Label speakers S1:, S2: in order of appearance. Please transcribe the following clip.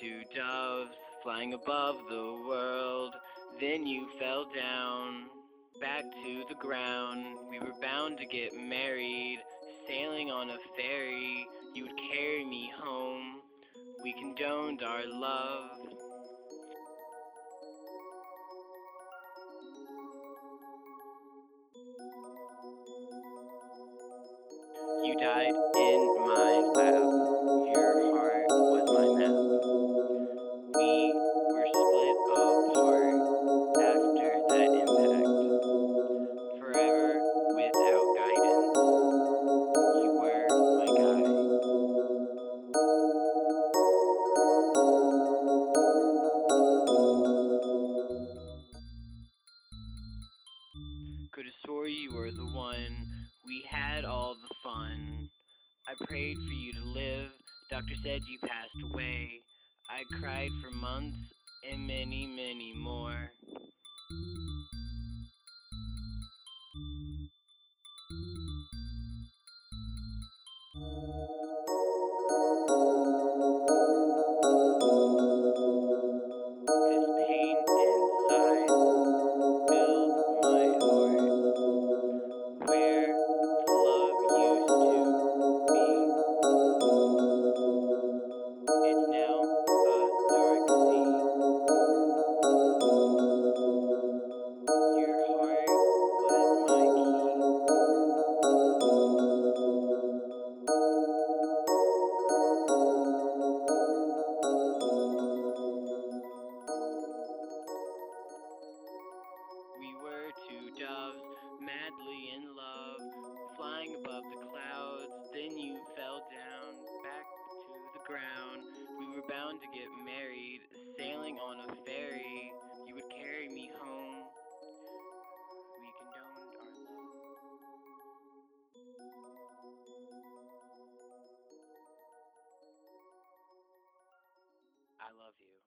S1: two doves flying above the world. Then you fell down, back to the ground. We were bound to get married, sailing on a ferry. You would carry me home. We condoned our love. You died in my lap. Could have swore you were the one. We had all the fun. I prayed for you to live. Doctor said you passed away. I cried for months and many, many more. bound to get married, sailing on a ferry, you would carry me home. We condoned our love. I love you.